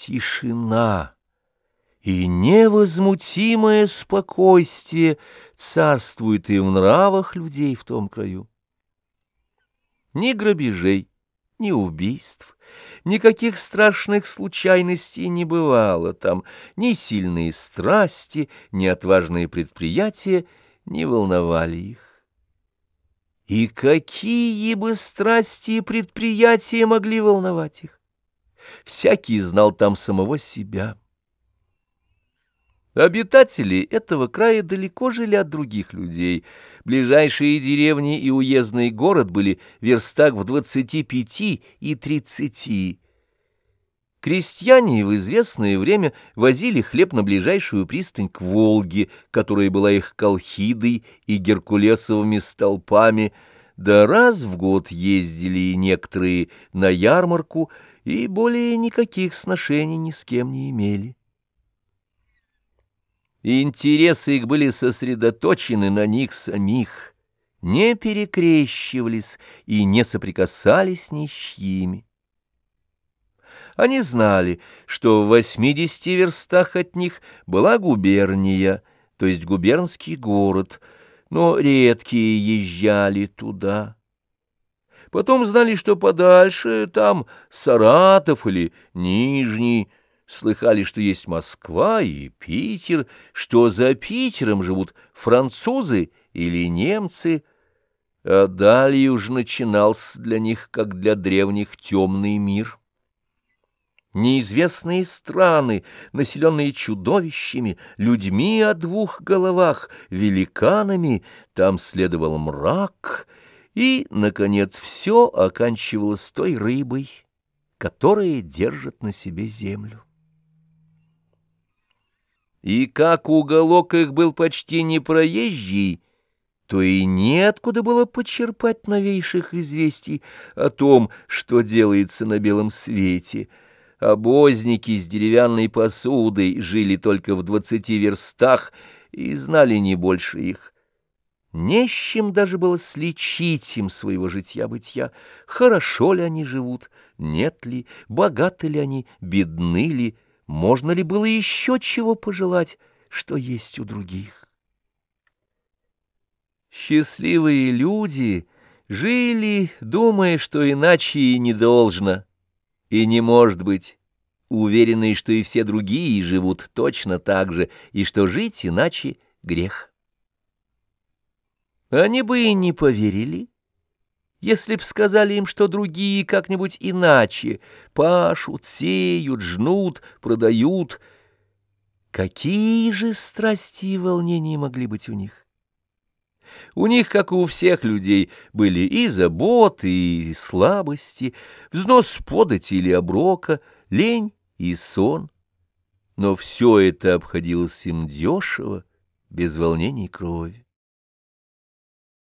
Тишина и невозмутимое спокойствие царствует и в нравах людей в том краю. Ни грабежей, ни убийств, никаких страшных случайностей не бывало там, ни сильные страсти, ни отважные предприятия не волновали их. И какие бы страсти и предприятия могли волновать их? Всякий знал там самого себя. Обитатели этого края далеко жили от других людей. Ближайшие деревни и уездный город были в верстах в двадцати пяти и тридцати. Крестьяне в известное время возили хлеб на ближайшую пристань к Волге, которая была их колхидой и геркулесовыми столпами, да раз в год ездили некоторые на ярмарку и более никаких сношений ни с кем не имели интересы их были сосредоточены на них самих, не перекрещивались и не соприкасались ни с чьими. Они знали, что в восьмидесяти верстах от них была губерния, то есть губернский город, но редкие езжали туда. Потом знали, что подальше там Саратов или Нижний, слыхали, что есть Москва и Питер, что за Питером живут французы или немцы, а далее уж начинался для них, как для древних, темный мир. Неизвестные страны, населенные чудовищами, людьми о двух головах, великанами, там следовал мрак, и, наконец, все оканчивалось той рыбой, которая держит на себе землю. И как уголок их был почти непроезжий, то и неоткуда было почерпать новейших известий о том, что делается на белом свете. Обозники с деревянной посудой жили только в двадцати верстах и знали не больше их. Не с чем даже было сличить им своего житья-бытия, хорошо ли они живут, нет ли, богаты ли они, бедны ли, можно ли было еще чего пожелать, что есть у других? Счастливые люди жили, думая, что иначе и не должно, и не может быть, уверенные, что и все другие живут точно так же, и что жить иначе — грех. Они бы и не поверили, если б сказали им, что другие как-нибудь иначе пашут, сеют, жнут, продают, какие же страсти и волнения могли быть у них? У них, как и у всех людей, были и заботы, и слабости, взнос подати или оброка, лень и сон. Но все это обходилось им дешево, без волнений крови.